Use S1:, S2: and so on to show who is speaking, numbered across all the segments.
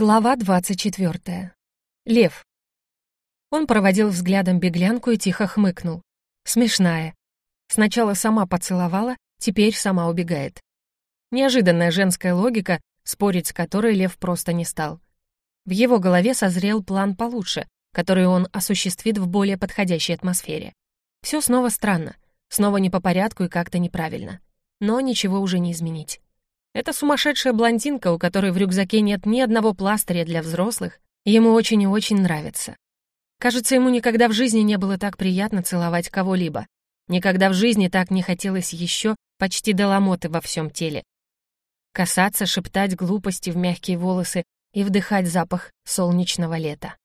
S1: Глава 24. Лев. Он проводил взглядом беглянку и тихо хмыкнул. Смешная. Сначала сама поцеловала, теперь сама убегает. Неожиданная женская логика, спорить с которой Лев просто не стал. В его голове созрел план получше, который он осуществит в более подходящей атмосфере. Все снова странно, снова не по порядку и как-то неправильно. Но ничего уже не изменить. Эта сумасшедшая блондинка, у которой в рюкзаке нет ни одного пластыря для взрослых, ему очень и очень нравится. Кажется, ему никогда в жизни не было так приятно целовать кого-либо. Никогда в жизни так не хотелось еще почти до ломоты во всем теле. Касаться, шептать глупости в мягкие волосы и вдыхать запах солнечного лета.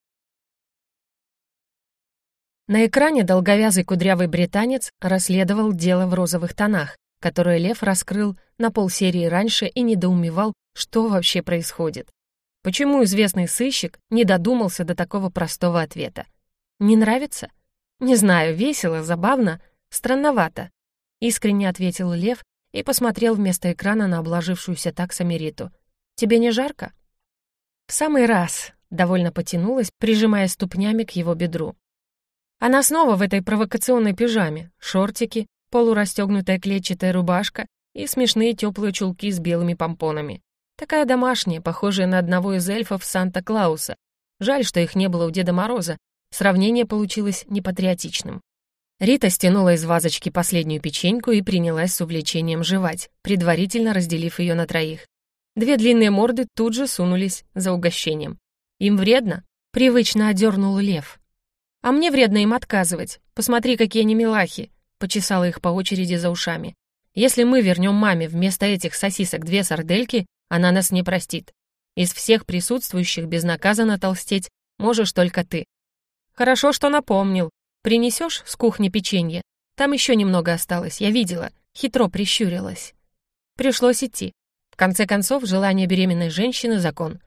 S1: На экране долговязый кудрявый британец расследовал дело в розовых тонах, которое Лев раскрыл на полсерии раньше и недоумевал, что вообще происходит. Почему известный сыщик не додумался до такого простого ответа? Не нравится? Не знаю, весело, забавно, странновато. Искренне ответил Лев и посмотрел вместо экрана на обложившуюся так Самириту. «Тебе не жарко?» «В самый раз», — довольно потянулась, прижимая ступнями к его бедру. Она снова в этой провокационной пижаме, шортики, полурастегнутая клетчатая рубашка и смешные теплые чулки с белыми помпонами. Такая домашняя, похожая на одного из эльфов Санта-Клауса. Жаль, что их не было у Деда Мороза. Сравнение получилось непатриотичным. Рита стянула из вазочки последнюю печеньку и принялась с увлечением жевать, предварительно разделив ее на троих. Две длинные морды тут же сунулись за угощением. «Им вредно?» — привычно одернул лев. «А мне вредно им отказывать. Посмотри, какие они милахи почесала их по очереди за ушами. «Если мы вернем маме вместо этих сосисок две сардельки, она нас не простит. Из всех присутствующих безнаказанно толстеть можешь только ты. Хорошо, что напомнил. Принесешь с кухни печенье? Там еще немного осталось, я видела. Хитро прищурилась. Пришлось идти. В конце концов, желание беременной женщины — закон.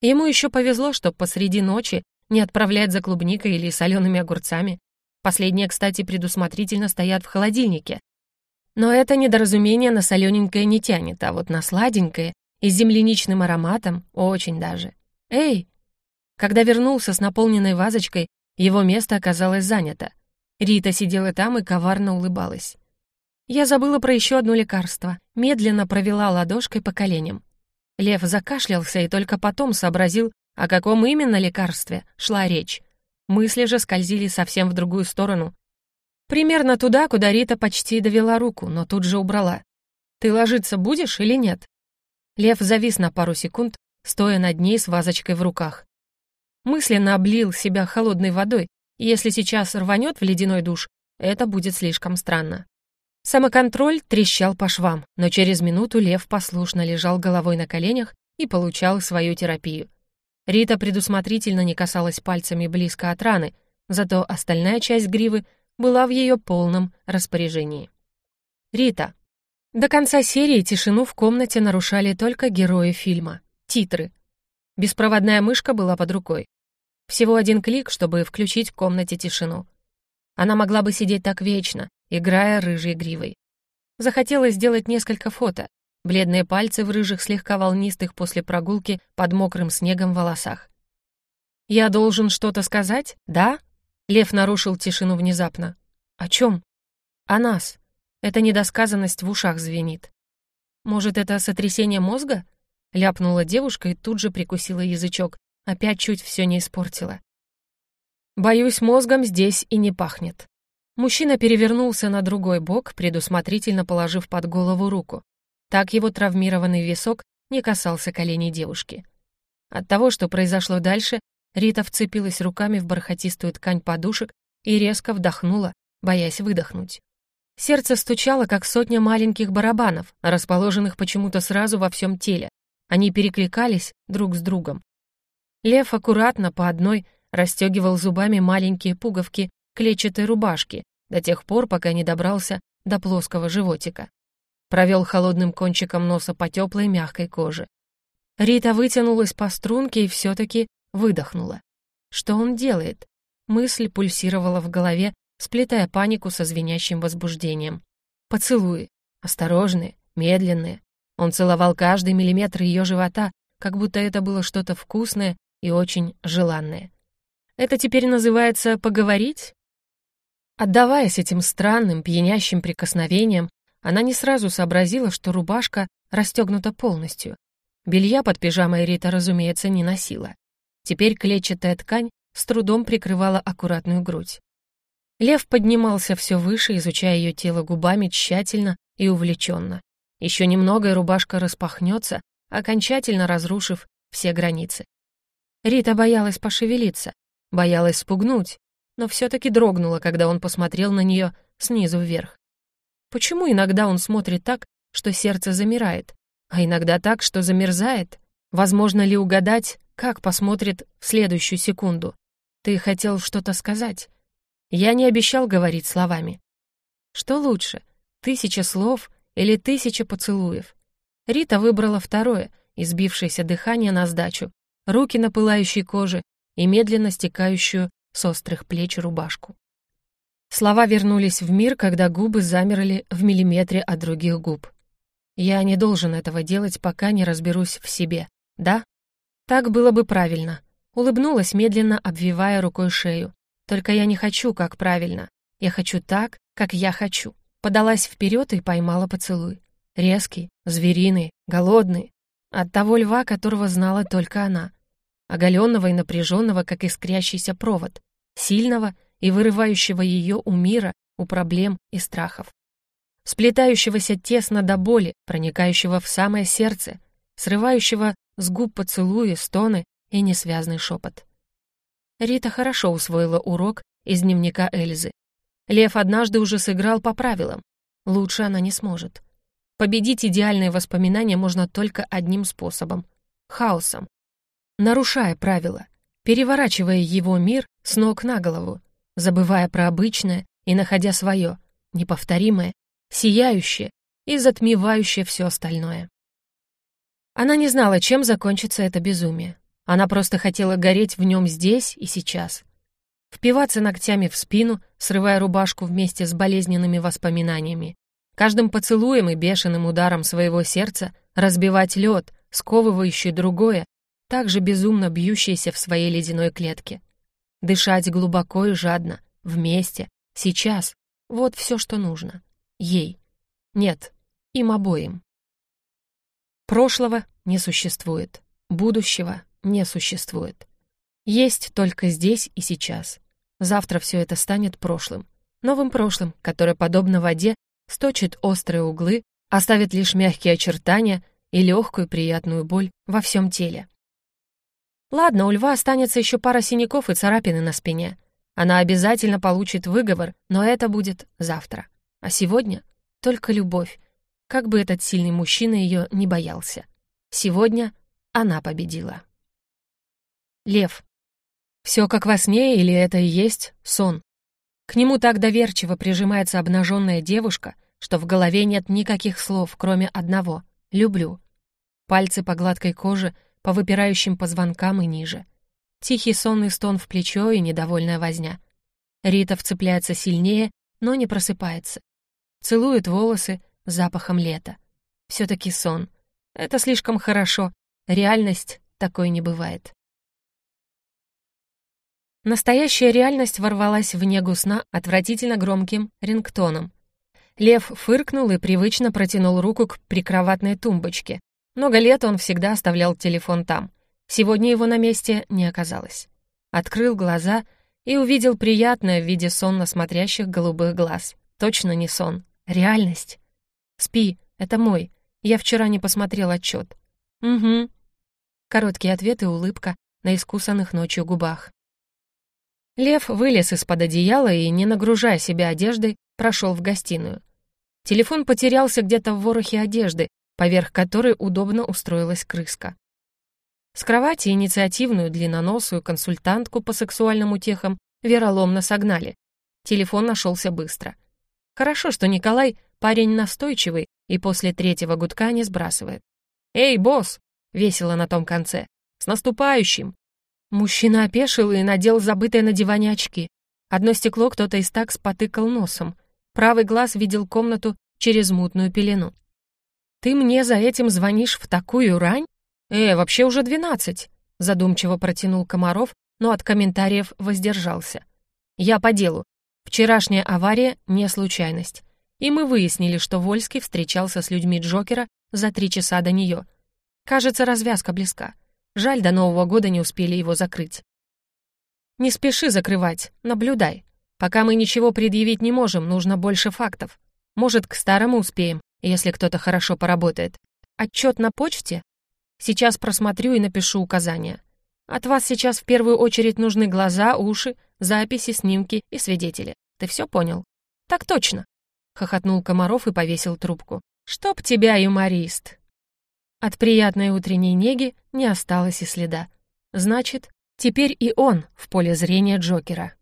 S1: Ему еще повезло, что посреди ночи не отправляют за клубникой или солеными огурцами. Последние, кстати, предусмотрительно стоят в холодильнике. Но это недоразумение на солененькое не тянет, а вот на сладенькое и с земляничным ароматом очень даже. «Эй!» Когда вернулся с наполненной вазочкой, его место оказалось занято. Рита сидела там и коварно улыбалась. Я забыла про еще одно лекарство, медленно провела ладошкой по коленям. Лев закашлялся и только потом сообразил, о каком именно лекарстве шла речь. Мысли же скользили совсем в другую сторону. Примерно туда, куда Рита почти довела руку, но тут же убрала. «Ты ложиться будешь или нет?» Лев завис на пару секунд, стоя над ней с вазочкой в руках. Мысленно облил себя холодной водой, и если сейчас рванет в ледяной душ, это будет слишком странно. Самоконтроль трещал по швам, но через минуту Лев послушно лежал головой на коленях и получал свою терапию. Рита предусмотрительно не касалась пальцами близко от раны, зато остальная часть гривы была в ее полном распоряжении. Рита. До конца серии тишину в комнате нарушали только герои фильма — титры. Беспроводная мышка была под рукой. Всего один клик, чтобы включить в комнате тишину. Она могла бы сидеть так вечно, играя рыжей гривой. Захотелось сделать несколько фото, бледные пальцы в рыжих слегка волнистых после прогулки под мокрым снегом волосах. «Я должен что-то сказать, да?» Лев нарушил тишину внезапно. «О чем?» «О нас. Эта недосказанность в ушах звенит». «Может, это сотрясение мозга?» Ляпнула девушка и тут же прикусила язычок. Опять чуть все не испортила. «Боюсь, мозгом здесь и не пахнет». Мужчина перевернулся на другой бок, предусмотрительно положив под голову руку. Так его травмированный висок не касался коленей девушки. От того, что произошло дальше, Рита вцепилась руками в бархатистую ткань подушек и резко вдохнула, боясь выдохнуть. Сердце стучало, как сотня маленьких барабанов, расположенных почему-то сразу во всем теле. Они перекликались друг с другом. Лев аккуратно по одной расстегивал зубами маленькие пуговки клетчатой рубашки до тех пор, пока не добрался до плоского животика провел холодным кончиком носа по теплой мягкой коже. Рита вытянулась по струнке и все-таки выдохнула. Что он делает? Мысль пульсировала в голове, сплетая панику со звенящим возбуждением. Поцелуи. Осторожные, медленные. Он целовал каждый миллиметр ее живота, как будто это было что-то вкусное и очень желанное. Это теперь называется «поговорить»? Отдаваясь этим странным, пьянящим прикосновениям, она не сразу сообразила, что рубашка расстегнута полностью. Белья под пижамой Рита, разумеется, не носила. Теперь клетчатая ткань с трудом прикрывала аккуратную грудь. Лев поднимался все выше, изучая ее тело губами тщательно и увлеченно. Еще немного, и рубашка распахнется, окончательно разрушив все границы. Рита боялась пошевелиться, боялась спугнуть, но все-таки дрогнула, когда он посмотрел на нее снизу вверх. Почему иногда он смотрит так, что сердце замирает, а иногда так, что замерзает? Возможно ли угадать, как посмотрит в следующую секунду? Ты хотел что-то сказать? Я не обещал говорить словами. Что лучше, тысяча слов или тысяча поцелуев? Рита выбрала второе, избившееся дыхание на сдачу, руки на пылающей коже и медленно стекающую с острых плеч рубашку. Слова вернулись в мир, когда губы замерли в миллиметре от других губ. Я не должен этого делать, пока не разберусь в себе, да? Так было бы правильно. Улыбнулась, медленно обвивая рукой шею. Только я не хочу, как правильно. Я хочу так, как я хочу. Подалась вперед и поймала поцелуй. Резкий, звериный, голодный. От того льва, которого знала только она. Оголенного и напряженного, как искрящийся провод. Сильного и вырывающего ее у мира, у проблем и страхов. Сплетающегося тесно до боли, проникающего в самое сердце, срывающего с губ поцелуи, стоны и несвязный шепот. Рита хорошо усвоила урок из дневника Эльзы. Лев однажды уже сыграл по правилам. Лучше она не сможет. Победить идеальные воспоминания можно только одним способом — хаосом. Нарушая правила, переворачивая его мир с ног на голову, забывая про обычное и находя свое, неповторимое, сияющее и затмевающее все остальное. Она не знала, чем закончится это безумие. Она просто хотела гореть в нем здесь и сейчас. Впиваться ногтями в спину, срывая рубашку вместе с болезненными воспоминаниями. Каждым поцелуем и бешеным ударом своего сердца разбивать лед, сковывающий другое, также безумно бьющееся в своей ледяной клетке. Дышать глубоко и жадно, вместе, сейчас. Вот все, что нужно. Ей. Нет, им обоим. Прошлого не существует. Будущего не существует. Есть только здесь и сейчас. Завтра все это станет прошлым. Новым прошлым, которое, подобно воде, сточит острые углы, оставит лишь мягкие очертания и легкую приятную боль во всем теле. Ладно, у льва останется еще пара синяков и царапины на спине. Она обязательно получит выговор, но это будет завтра. А сегодня только любовь, как бы этот сильный мужчина ее не боялся. Сегодня она победила. Лев. Все как во сне или это и есть сон? К нему так доверчиво прижимается обнаженная девушка, что в голове нет никаких слов, кроме одного — «люблю». Пальцы по гладкой коже по выпирающим позвонкам и ниже. Тихий сонный стон в плечо и недовольная возня. Рита вцепляется сильнее, но не просыпается. Целует волосы запахом лета. Все-таки сон. Это слишком хорошо. Реальность такой не бывает. Настоящая реальность ворвалась в негу сна отвратительно громким рингтоном. Лев фыркнул и привычно протянул руку к прикроватной тумбочке, много лет он всегда оставлял телефон там. Сегодня его на месте не оказалось. Открыл глаза и увидел приятное в виде сонно смотрящих голубых глаз. Точно не сон. Реальность. «Спи, это мой. Я вчера не посмотрел отчет». «Угу». Короткий ответ и улыбка на искусанных ночью губах. Лев вылез из-под одеяла и, не нагружая себя одеждой, прошел в гостиную. Телефон потерялся где-то в ворохе одежды, поверх которой удобно устроилась крыска. С кровати инициативную длинноносую консультантку по сексуальным утехам вероломно согнали. Телефон нашелся быстро. Хорошо, что Николай парень настойчивый и после третьего гудка не сбрасывает. «Эй, босс!» — весело на том конце. «С наступающим!» Мужчина опешил и надел забытые на диване очки. Одно стекло кто-то из так спотыкал носом. Правый глаз видел комнату через мутную пелену. «Ты мне за этим звонишь в такую рань?» «Э, вообще уже двенадцать», — задумчиво протянул Комаров, но от комментариев воздержался. «Я по делу. Вчерашняя авария — не случайность. И мы выяснили, что Вольский встречался с людьми Джокера за три часа до нее. Кажется, развязка близка. Жаль, до Нового года не успели его закрыть. Не спеши закрывать, наблюдай. Пока мы ничего предъявить не можем, нужно больше фактов. Может, к старому успеем, если кто-то хорошо поработает. Отчет на почте? Сейчас просмотрю и напишу указания. От вас сейчас в первую очередь нужны глаза, уши, записи, снимки и свидетели. Ты все понял? Так точно. Хохотнул Комаров и повесил трубку. Чтоб тебя, юморист. От приятной утренней неги не осталось и следа. Значит, теперь и он в поле зрения Джокера.